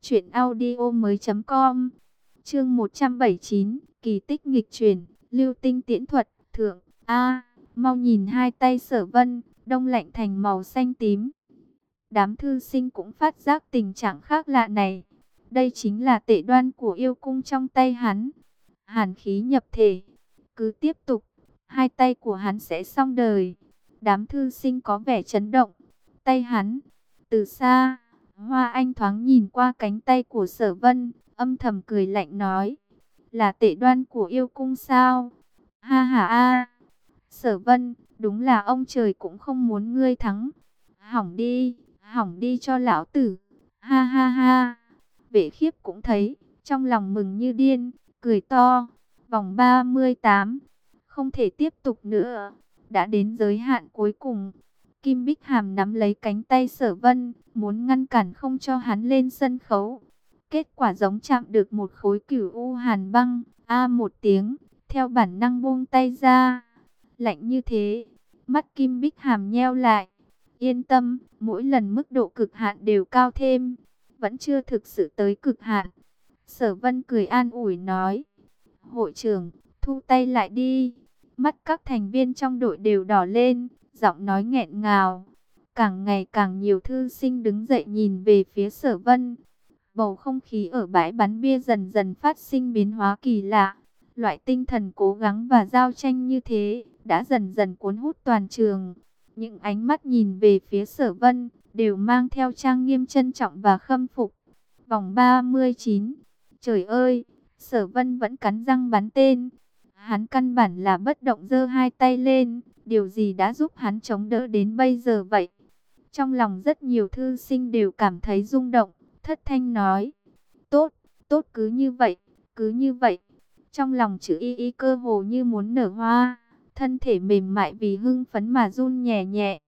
truyệnaudiomoi.com. Chương 179, kỳ tích nghịch truyền lưu tinh tiễn thuật, thượng a, mau nhìn hai tay Sở Vân, đông lạnh thành màu xanh tím. Đám thư sinh cũng phát giác tình trạng khác lạ này. Đây chính là tệ đoan của yêu cung trong tay hắn hàn khí nhập thể. Cứ tiếp tục, hai tay của hắn sẽ xong đời. Đám thư sinh có vẻ chấn động. Tay hắn, từ xa, Hoa Anh thoáng nhìn qua cánh tay của sở vân, âm thầm cười lạnh nói. Là tệ đoan của yêu cung sao? Ha ha a Sở vân, đúng là ông trời cũng không muốn ngươi thắng. Hỏng đi, hỏng đi cho lão tử. Ha ha ha. Vệ khiếp cũng thấy, trong lòng mừng như điên, cười to. Vòng 38, không thể tiếp tục nữa, đã đến giới hạn cuối cùng. Kim Bích Hàm nắm lấy cánh tay sở vân, muốn ngăn cản không cho hắn lên sân khấu. Kết quả giống chạm được một khối cửu u hàn băng, a một tiếng, theo bản năng buông tay ra. Lạnh như thế, mắt Kim Bích Hàm nheo lại. Yên tâm, mỗi lần mức độ cực hạn đều cao thêm, vẫn chưa thực sự tới cực hạn. Sở Vân cười an ủi nói, hội trưởng, thu tay lại đi. Mắt các thành viên trong đội đều đỏ lên, giọng nói nghẹn ngào. Càng ngày càng nhiều thư sinh đứng dậy nhìn về phía sở vân. Bầu không khí ở bãi bắn bia dần dần phát sinh biến hóa kỳ lạ. Loại tinh thần cố gắng và giao tranh như thế đã dần dần cuốn hút toàn trường. Những ánh mắt nhìn về phía sở vân đều mang theo trang nghiêm trân trọng và khâm phục. Vòng 39 Trời ơi, sở vân vẫn cắn răng bắn tên. Hắn căn bản là bất động giơ hai tay lên. Điều gì đã giúp hắn chống đỡ đến bây giờ vậy? Trong lòng rất nhiều thư sinh đều cảm thấy rung động. Thất thanh nói. Tốt, tốt cứ như vậy, cứ như vậy. Trong lòng chữ y y cơ hồ như muốn nở hoa. Thân thể mềm mại vì hưng phấn mà run nhẹ nhẹ.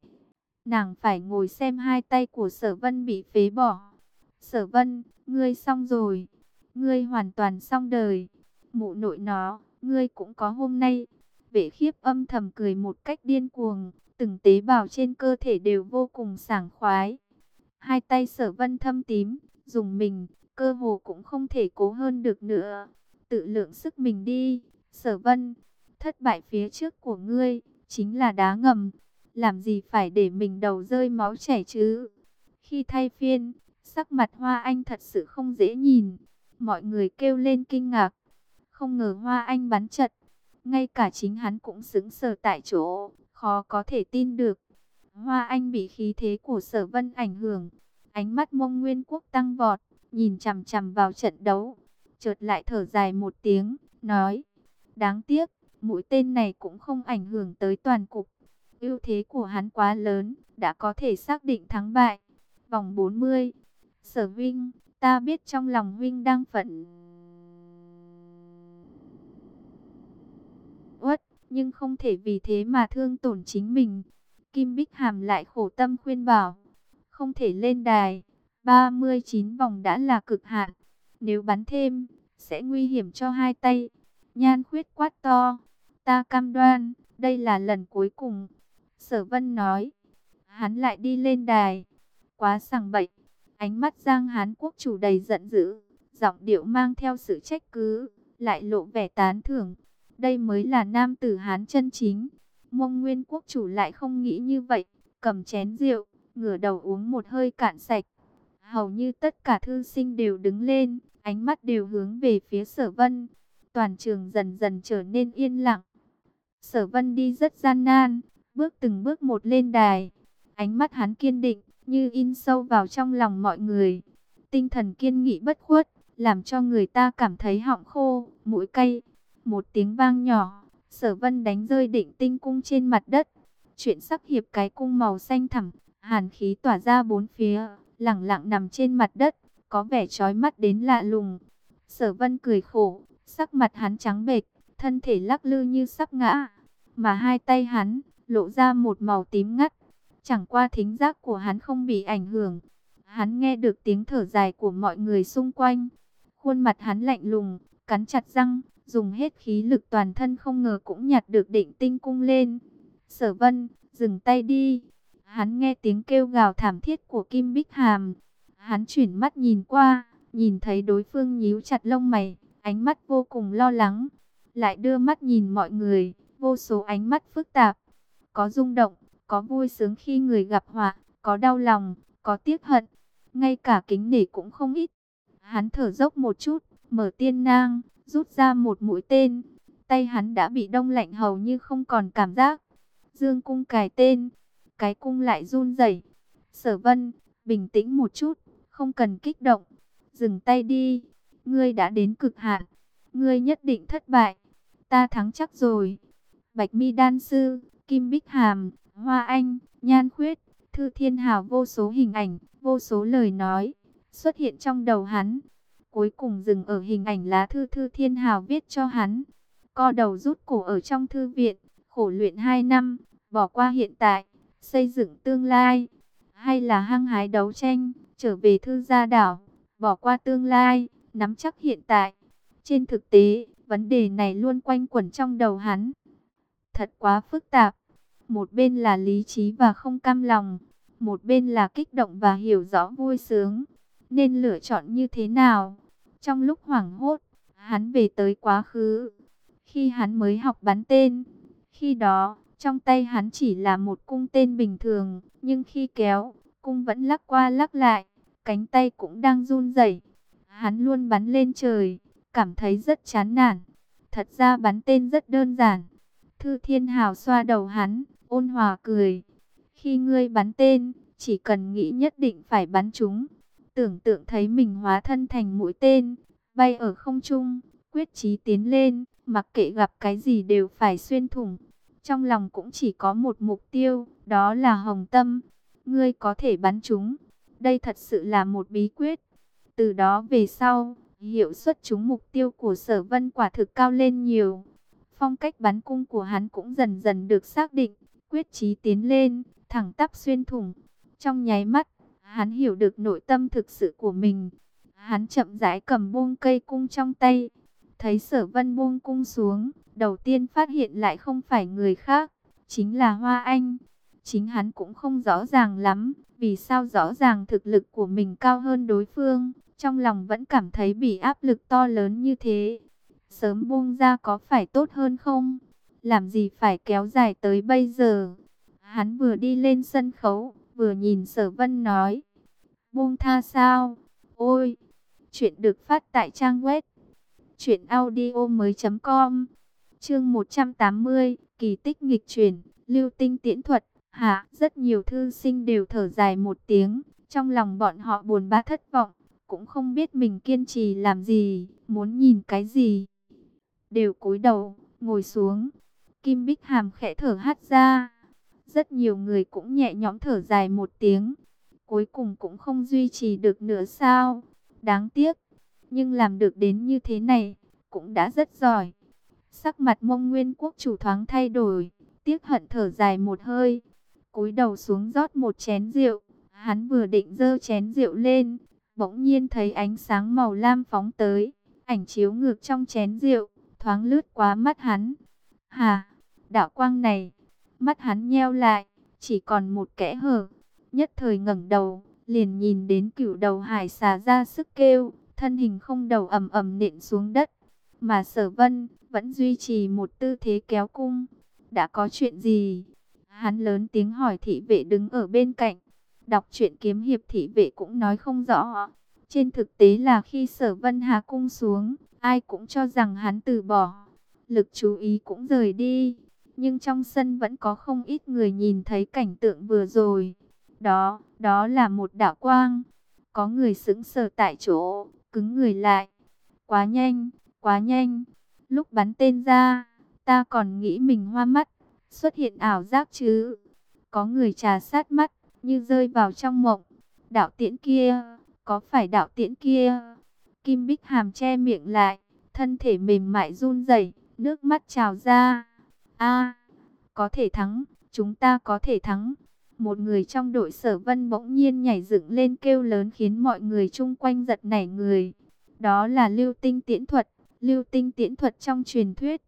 Nàng phải ngồi xem hai tay của sở vân bị phế bỏ. Sở vân, ngươi xong rồi. Ngươi hoàn toàn xong đời. Mụ nội nó, ngươi cũng có hôm nay. Vệ khiếp âm thầm cười một cách điên cuồng. Từng tế bào trên cơ thể đều vô cùng sảng khoái. Hai tay sở vân thâm tím, dùng mình, cơ hồ cũng không thể cố hơn được nữa. Tự lượng sức mình đi, sở vân. Thất bại phía trước của ngươi, chính là đá ngầm. Làm gì phải để mình đầu rơi máu chảy chứ? Khi thay phiên, sắc mặt Hoa Anh thật sự không dễ nhìn. Mọi người kêu lên kinh ngạc. Không ngờ Hoa Anh bắn chật. Ngay cả chính hắn cũng sững sờ tại chỗ, khó có thể tin được. Hoa Anh bị khí thế của sở vân ảnh hưởng. Ánh mắt mông nguyên quốc tăng vọt, nhìn chằm chằm vào trận đấu. Chợt lại thở dài một tiếng, nói. Đáng tiếc, mũi tên này cũng không ảnh hưởng tới toàn cục. ưu thế của hắn quá lớn, đã có thể xác định thắng bại. Vòng 40, sở vinh, ta biết trong lòng Vinh đang phận. Uất, nhưng không thể vì thế mà thương tổn chính mình. Kim Bích Hàm lại khổ tâm khuyên bảo, không thể lên đài. 39 vòng đã là cực hạn, nếu bắn thêm, sẽ nguy hiểm cho hai tay. Nhan khuyết quát to, ta cam đoan, đây là lần cuối cùng. Sở Vân nói, hắn lại đi lên đài, quá sằng bậy. Ánh mắt Giang Hán Quốc chủ đầy giận dữ, giọng điệu mang theo sự trách cứ, lại lộ vẻ tán thưởng. Đây mới là nam tử Hán chân chính. Mông Nguyên Quốc chủ lại không nghĩ như vậy, cầm chén rượu, ngửa đầu uống một hơi cạn sạch. Hầu như tất cả thư sinh đều đứng lên, ánh mắt đều hướng về phía sở vân. Toàn trường dần dần trở nên yên lặng. Sở vân đi rất gian nan, bước từng bước một lên đài. Ánh mắt hắn kiên định, như in sâu vào trong lòng mọi người. Tinh thần kiên nghị bất khuất, làm cho người ta cảm thấy họng khô, mũi cay. Một tiếng vang nhỏ, sở vân đánh rơi định tinh cung trên mặt đất. Chuyện sắc hiệp cái cung màu xanh thẳm, hàn khí tỏa ra bốn phía, lặng lặng nằm trên mặt đất, có vẻ chói mắt đến lạ lùng. Sở vân cười khổ, sắc mặt hắn trắng bệch, thân thể lắc lư như sắp ngã, mà hai tay hắn lộ ra một màu tím ngắt. Chẳng qua thính giác của hắn không bị ảnh hưởng. Hắn nghe được tiếng thở dài của mọi người xung quanh. Khuôn mặt hắn lạnh lùng, cắn chặt răng, dùng hết khí lực toàn thân không ngờ cũng nhặt được định tinh cung lên. Sở vân, dừng tay đi. Hắn nghe tiếng kêu gào thảm thiết của Kim Bích Hàm. Hắn chuyển mắt nhìn qua, nhìn thấy đối phương nhíu chặt lông mày, ánh mắt vô cùng lo lắng. Lại đưa mắt nhìn mọi người, vô số ánh mắt phức tạp. Có rung động, có vui sướng khi người gặp họa, có đau lòng, có tiếc hận. Ngay cả kính nể cũng không ít. Hắn thở dốc một chút, mở tiên nang, rút ra một mũi tên. Tay hắn đã bị đông lạnh hầu như không còn cảm giác. Dương cung cài tên, cái cung lại run rẩy. Sở vân, bình tĩnh một chút, không cần kích động. Dừng tay đi, ngươi đã đến cực hạn. Ngươi nhất định thất bại. Ta thắng chắc rồi. Bạch mi đan sư, Kim Bích Hàm, Hoa Anh, Nhan Khuyết, Thư Thiên Hào vô số hình ảnh, vô số lời nói xuất hiện trong đầu hắn. Cuối cùng dừng ở hình ảnh lá thư Thư Thiên Hào viết cho hắn. Co đầu rút cổ ở trong thư viện, khổ luyện 2 năm, bỏ qua hiện tại, xây dựng tương lai, hay là hăng hái đấu tranh, trở về thư gia đảo, bỏ qua tương lai, nắm chắc hiện tại. Trên thực tế, vấn đề này luôn quanh quẩn trong đầu hắn. Thật quá phức tạp. Một bên là lý trí và không cam lòng, một bên là kích động và hiểu rõ vui sướng. Nên lựa chọn như thế nào? Trong lúc hoảng hốt, hắn về tới quá khứ. Khi hắn mới học bắn tên, khi đó, trong tay hắn chỉ là một cung tên bình thường, nhưng khi kéo, cung vẫn lắc qua lắc lại, cánh tay cũng đang run rẩy. Hắn luôn bắn lên trời, cảm thấy rất chán nản. Thật ra bắn tên rất đơn giản. Thư Thiên Hào xoa đầu hắn, ôn hòa cười. Khi ngươi bắn tên, chỉ cần nghĩ nhất định phải bắn chúng. Tưởng tượng thấy mình hóa thân thành mũi tên, bay ở không trung, quyết chí tiến lên, mặc kệ gặp cái gì đều phải xuyên thủng. Trong lòng cũng chỉ có một mục tiêu, đó là hồng tâm. Ngươi có thể bắn chúng. Đây thật sự là một bí quyết. Từ đó về sau, hiệu suất trúng mục tiêu của sở vân quả thực cao lên nhiều. Phong cách bắn cung của hắn cũng dần dần được xác định, quyết chí tiến lên, thẳng tắp xuyên thủng. Trong nháy mắt, hắn hiểu được nội tâm thực sự của mình. Hắn chậm rãi cầm buông cây cung trong tay, thấy sở vân buông cung xuống, đầu tiên phát hiện lại không phải người khác, chính là Hoa Anh. Chính hắn cũng không rõ ràng lắm, vì sao rõ ràng thực lực của mình cao hơn đối phương, trong lòng vẫn cảm thấy bị áp lực to lớn như thế. Sớm buông ra có phải tốt hơn không? Làm gì phải kéo dài tới bây giờ? Hắn vừa đi lên sân khấu, vừa nhìn sở vân nói. Buông tha sao? Ôi! Chuyện được phát tại trang web. Chuyện audio mới com. Chương 180, kỳ tích nghịch chuyển, lưu tinh tiễn thuật. Hạ, rất nhiều thư sinh đều thở dài một tiếng, trong lòng bọn họ buồn bã thất vọng, cũng không biết mình kiên trì làm gì, muốn nhìn cái gì. Đều cúi đầu, ngồi xuống. Kim Bích Hàm khẽ thở hắt ra. Rất nhiều người cũng nhẹ nhõm thở dài một tiếng. Cuối cùng cũng không duy trì được nữa sao. Đáng tiếc. Nhưng làm được đến như thế này, cũng đã rất giỏi. Sắc mặt mông nguyên quốc chủ thoáng thay đổi. Tiếc hận thở dài một hơi cúi đầu xuống rót một chén rượu. Hắn vừa định dơ chén rượu lên, bỗng nhiên thấy ánh sáng màu lam phóng tới, ảnh chiếu ngược trong chén rượu, thoáng lướt qua mắt hắn. Hà, đạo quang này, mắt hắn nheo lại, chỉ còn một kẽ hở. Nhất thời ngẩng đầu, liền nhìn đến cửu đầu hải xà ra sức kêu, thân hình không đầu ầm ầm nện xuống đất. Mà sở vân, vẫn duy trì một tư thế kéo cung. Đã có chuyện gì? Hắn lớn tiếng hỏi thị vệ đứng ở bên cạnh. Đọc truyện kiếm hiệp thị vệ cũng nói không rõ. Trên thực tế là khi sở vân hạ cung xuống, ai cũng cho rằng hắn từ bỏ. Lực chú ý cũng rời đi. Nhưng trong sân vẫn có không ít người nhìn thấy cảnh tượng vừa rồi. Đó, đó là một đạo quang. Có người sững sờ tại chỗ, cứng người lại. Quá nhanh, quá nhanh. Lúc bắn tên ra, ta còn nghĩ mình hoa mắt xuất hiện ảo giác chứ. Có người trà sát mắt, như rơi vào trong mộng. Đạo tiễn kia, có phải đạo tiễn kia? Kim Bích Hàm che miệng lại, thân thể mềm mại run rẩy, nước mắt trào ra. A, có thể thắng, chúng ta có thể thắng. Một người trong đội sở vân bỗng nhiên nhảy dựng lên kêu lớn khiến mọi người chung quanh giật nảy người. Đó là lưu tinh tiễn thuật, lưu tinh tiễn thuật trong truyền thuyết.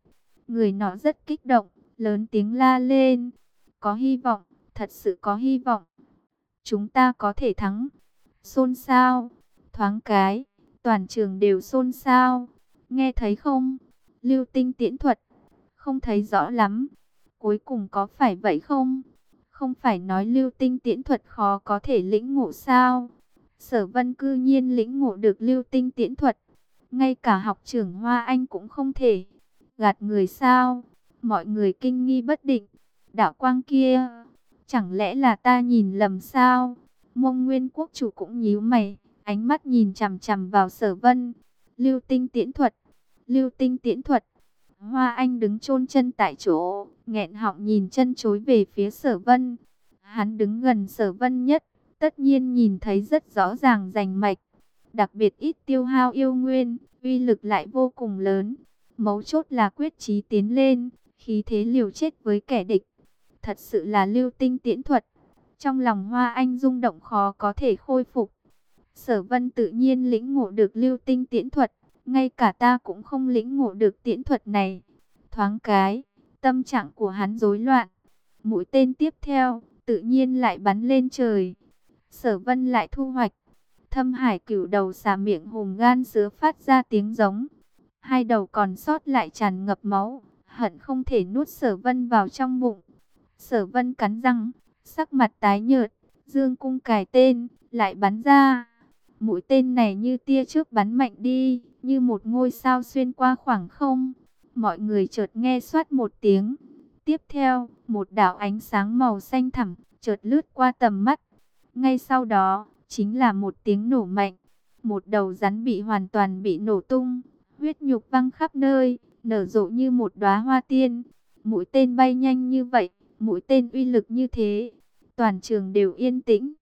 Người nó rất kích động, lớn tiếng la lên. Có hy vọng, thật sự có hy vọng. Chúng ta có thể thắng. Xôn xao, thoáng cái, toàn trường đều xôn xao. Nghe thấy không? Lưu tinh tiễn thuật. Không thấy rõ lắm. Cuối cùng có phải vậy không? Không phải nói lưu tinh tiễn thuật khó có thể lĩnh ngộ sao? Sở vân cư nhiên lĩnh ngộ được lưu tinh tiễn thuật. Ngay cả học trưởng Hoa Anh cũng không thể. Gạt người sao? Mọi người kinh nghi bất định. Đạo quang kia, chẳng lẽ là ta nhìn lầm sao? Mông Nguyên Quốc chủ cũng nhíu mày, ánh mắt nhìn chằm chằm vào Sở Vân. Lưu Tinh Tiễn thuật, Lưu Tinh Tiễn thuật. Hoa Anh đứng chôn chân tại chỗ, nghẹn họng nhìn chân chối về phía Sở Vân. Hắn đứng gần Sở Vân nhất, tất nhiên nhìn thấy rất rõ ràng rành mạch, đặc biệt ít tiêu hao yêu nguyên, uy lực lại vô cùng lớn. Mấu chốt là quyết chí tiến lên, khí thế liều chết với kẻ địch. Thật sự là lưu tinh tiễn thuật. Trong lòng Hoa Anh rung động khó có thể khôi phục. Sở vân tự nhiên lĩnh ngộ được lưu tinh tiễn thuật. Ngay cả ta cũng không lĩnh ngộ được tiễn thuật này. Thoáng cái, tâm trạng của hắn rối loạn. Mũi tên tiếp theo, tự nhiên lại bắn lên trời. Sở vân lại thu hoạch. Thâm hải cửu đầu xà miệng hùm gan sứa phát ra tiếng giống. Hai đầu còn sót lại tràn ngập máu, hận không thể nuốt sở vân vào trong bụng. Sở vân cắn răng, sắc mặt tái nhợt, dương cung cài tên, lại bắn ra. Mũi tên này như tia trước bắn mạnh đi, như một ngôi sao xuyên qua khoảng không. Mọi người chợt nghe soát một tiếng. Tiếp theo, một đạo ánh sáng màu xanh thẳm, chợt lướt qua tầm mắt. Ngay sau đó, chính là một tiếng nổ mạnh. Một đầu rắn bị hoàn toàn bị nổ tung, huyết nhục văng khắp nơi, nở rộ như một đóa hoa tiên. Mũi tên bay nhanh như vậy, mũi tên uy lực như thế, toàn trường đều yên tĩnh.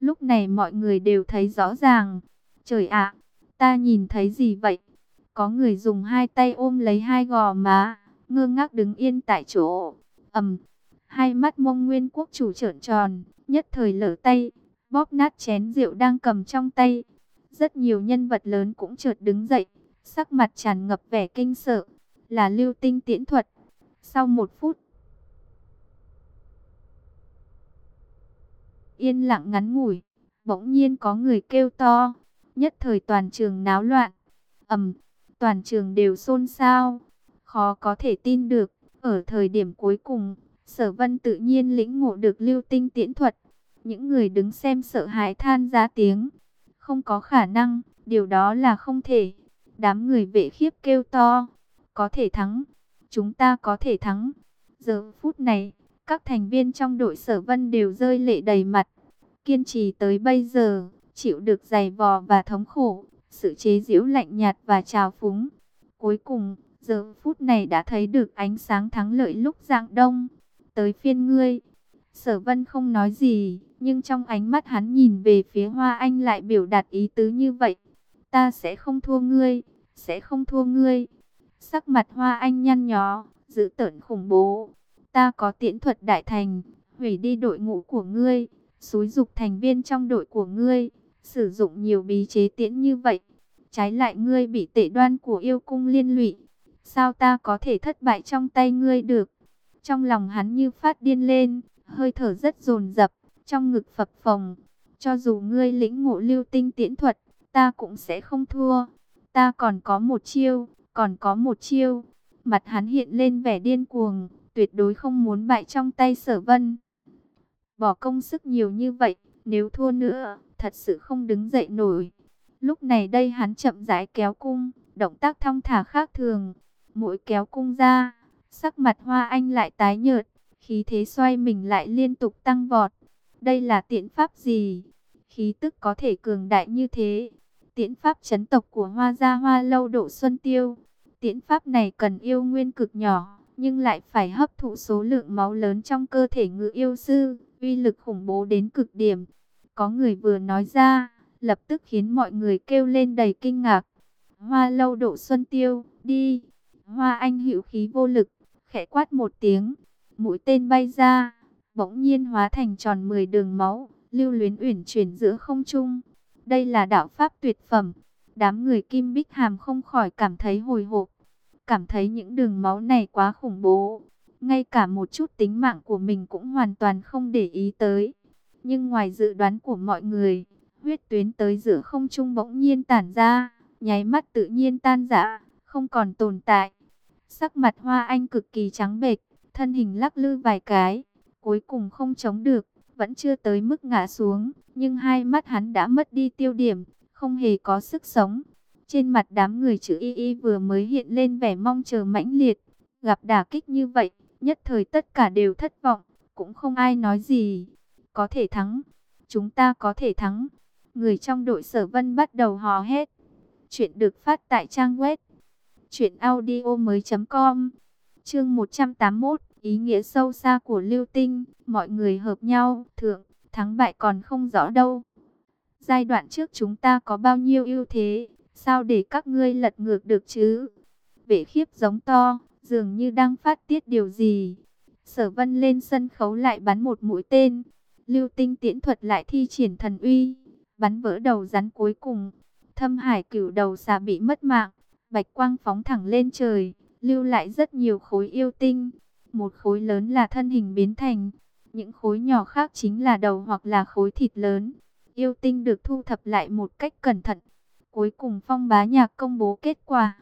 Lúc này mọi người đều thấy rõ ràng. Trời ạ, ta nhìn thấy gì vậy? Có người dùng hai tay ôm lấy hai gò má, ngơ ngác đứng yên tại chỗ. ầm, hai mắt mông nguyên quốc chủ trợn tròn, nhất thời lở tay, bóp nát chén rượu đang cầm trong tay. Rất nhiều nhân vật lớn cũng chợt đứng dậy, sắc mặt tràn ngập vẻ kinh sợ, là lưu tinh tiễn thuật. Sau một phút, yên lặng ngắn ngủi, bỗng nhiên có người kêu to, nhất thời toàn trường náo loạn, ầm, toàn trường đều xôn xao, khó có thể tin được, ở thời điểm cuối cùng, sở vân tự nhiên lĩnh ngộ được lưu tinh tiễn thuật, những người đứng xem sợ hãi than ra tiếng, không có khả năng, điều đó là không thể, đám người vệ khiếp kêu to, có thể thắng, chúng ta có thể thắng, giờ phút này, các thành viên trong đội sở vân đều rơi lệ đầy mặt. Kiên trì tới bây giờ, chịu được dày vò và thống khổ, sự chế giễu lạnh nhạt và trào phúng. Cuối cùng, giờ phút này đã thấy được ánh sáng thắng lợi lúc dạng đông. Tới phiên ngươi, sở vân không nói gì, nhưng trong ánh mắt hắn nhìn về phía Hoa Anh lại biểu đạt ý tứ như vậy. Ta sẽ không thua ngươi, sẽ không thua ngươi. Sắc mặt Hoa Anh nhăn nhó, giữ tợn khủng bố. Ta có tiễn thuật đại thành, hủy đi đội ngũ của ngươi, xúi dục thành viên trong đội của ngươi, sử dụng nhiều bí chế tiễn như vậy. Trái lại ngươi bị tệ đoan của yêu cung liên lụy, sao ta có thể thất bại trong tay ngươi được? Trong lòng hắn như phát điên lên, hơi thở rất dồn dập, trong ngực phập phồng. Cho dù ngươi lĩnh ngộ lưu tinh tiễn thuật, ta cũng sẽ không thua. Ta còn có một chiêu, còn có một chiêu. Mặt hắn hiện lên vẻ điên cuồng, tuyệt đối không muốn bại trong tay sở vân. Bỏ công sức nhiều như vậy, nếu thua nữa, thật sự không đứng dậy nổi. Lúc này đây hắn chậm rãi kéo cung, động tác thong thả khác thường. Mỗi kéo cung ra, sắc mặt hoa anh lại tái nhợt, khí thế xoay mình lại liên tục tăng vọt. Đây là tiện pháp gì? Khí tức có thể cường đại như thế. Tiễn pháp chấn tộc của hoa gia hoa lâu độ xuân tiêu. Tiễn pháp này cần yêu nguyên cực nhỏ nhưng lại phải hấp thụ số lượng máu lớn trong cơ thể ngự yêu sư, uy lực khủng bố đến cực điểm. Có người vừa nói ra, lập tức khiến mọi người kêu lên đầy kinh ngạc. Hoa lâu độ xuân tiêu, đi. Hoa anh hữu khí vô lực, khẽ quát một tiếng. Mũi tên bay ra, bỗng nhiên hóa thành tròn 10 đường máu, lưu luyến uyển chuyển giữa không trung. Đây là đạo pháp tuyệt phẩm. Đám người kim bích hàm không khỏi cảm thấy hồi hộp cảm thấy những đường máu này quá khủng bố. Ngay cả một chút tính mạng của mình cũng hoàn toàn không để ý tới. Nhưng ngoài dự đoán của mọi người, huyết tuyến tới giữa không trung bỗng nhiên tản ra, nháy mắt tự nhiên tan rã, không còn tồn tại. Sắc mặt hoa anh cực kỳ trắng bệch, thân hình lắc lư vài cái, cuối cùng không chống được, vẫn chưa tới mức ngã xuống, nhưng hai mắt hắn đã mất đi tiêu điểm, không hề có sức sống. Trên mặt đám người chữ y y vừa mới hiện lên vẻ mong chờ mãnh liệt. Gặp đả kích như vậy, nhất thời tất cả đều thất vọng, cũng không ai nói gì. Có thể thắng, chúng ta có thể thắng. Người trong đội sở vân bắt đầu hò hét. Chuyện được phát tại trang web audio mới com Chương 181, ý nghĩa sâu xa của Lưu Tinh, mọi người hợp nhau, thượng, thắng bại còn không rõ đâu. Giai đoạn trước chúng ta có bao nhiêu ưu thế, Sao để các ngươi lật ngược được chứ? Vệ khiếp giống to, dường như đang phát tiết điều gì. Sở vân lên sân khấu lại bắn một mũi tên. Lưu tinh tiễn thuật lại thi triển thần uy. Bắn vỡ đầu rắn cuối cùng. Thâm hải cửu đầu xà bị mất mạng. Bạch quang phóng thẳng lên trời. Lưu lại rất nhiều khối yêu tinh. Một khối lớn là thân hình biến thành. Những khối nhỏ khác chính là đầu hoặc là khối thịt lớn. Yêu tinh được thu thập lại một cách cẩn thận. Cuối cùng phong bá nhạc công bố kết quả.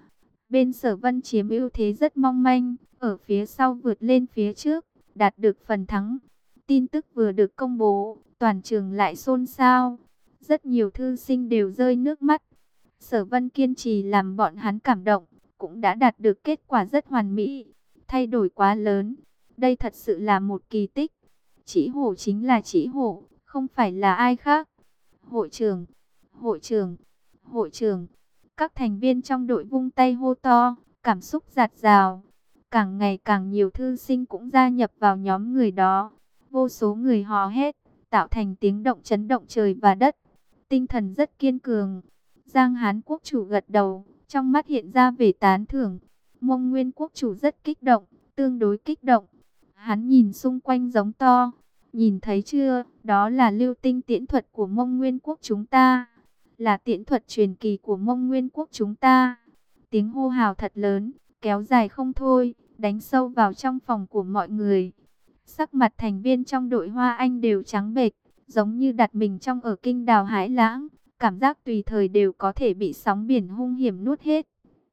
Bên sở vân chiếm ưu thế rất mong manh, ở phía sau vượt lên phía trước, đạt được phần thắng. Tin tức vừa được công bố, toàn trường lại xôn xao. Rất nhiều thư sinh đều rơi nước mắt. Sở vân kiên trì làm bọn hắn cảm động, cũng đã đạt được kết quả rất hoàn mỹ. Thay đổi quá lớn, đây thật sự là một kỳ tích. Chỉ hổ chính là chỉ hổ, không phải là ai khác. Hội trưởng, hội trưởng, hội trưởng, các thành viên trong đội vung tay hô to, cảm xúc giạt rào. Càng ngày càng nhiều thư sinh cũng gia nhập vào nhóm người đó. Vô số người hò hét, tạo thành tiếng động chấn động trời và đất. Tinh thần rất kiên cường. Giang Hán quốc chủ gật đầu, trong mắt hiện ra vẻ tán thưởng. Mông Nguyên quốc chủ rất kích động, tương đối kích động. Hắn nhìn xung quanh giống to. Nhìn thấy chưa, đó là lưu tinh tiễn thuật của Mông Nguyên quốc chúng ta. Là tiễn thuật truyền kỳ của Mông Nguyên quốc chúng ta. Tiếng hô hào thật lớn, kéo dài không thôi, đánh sâu vào trong phòng của mọi người. Sắc mặt thành viên trong đội Hoa Anh đều trắng bệch, giống như đặt mình trong ở kinh đào hải lãng, cảm giác tùy thời đều có thể bị sóng biển hung hiểm nuốt hết.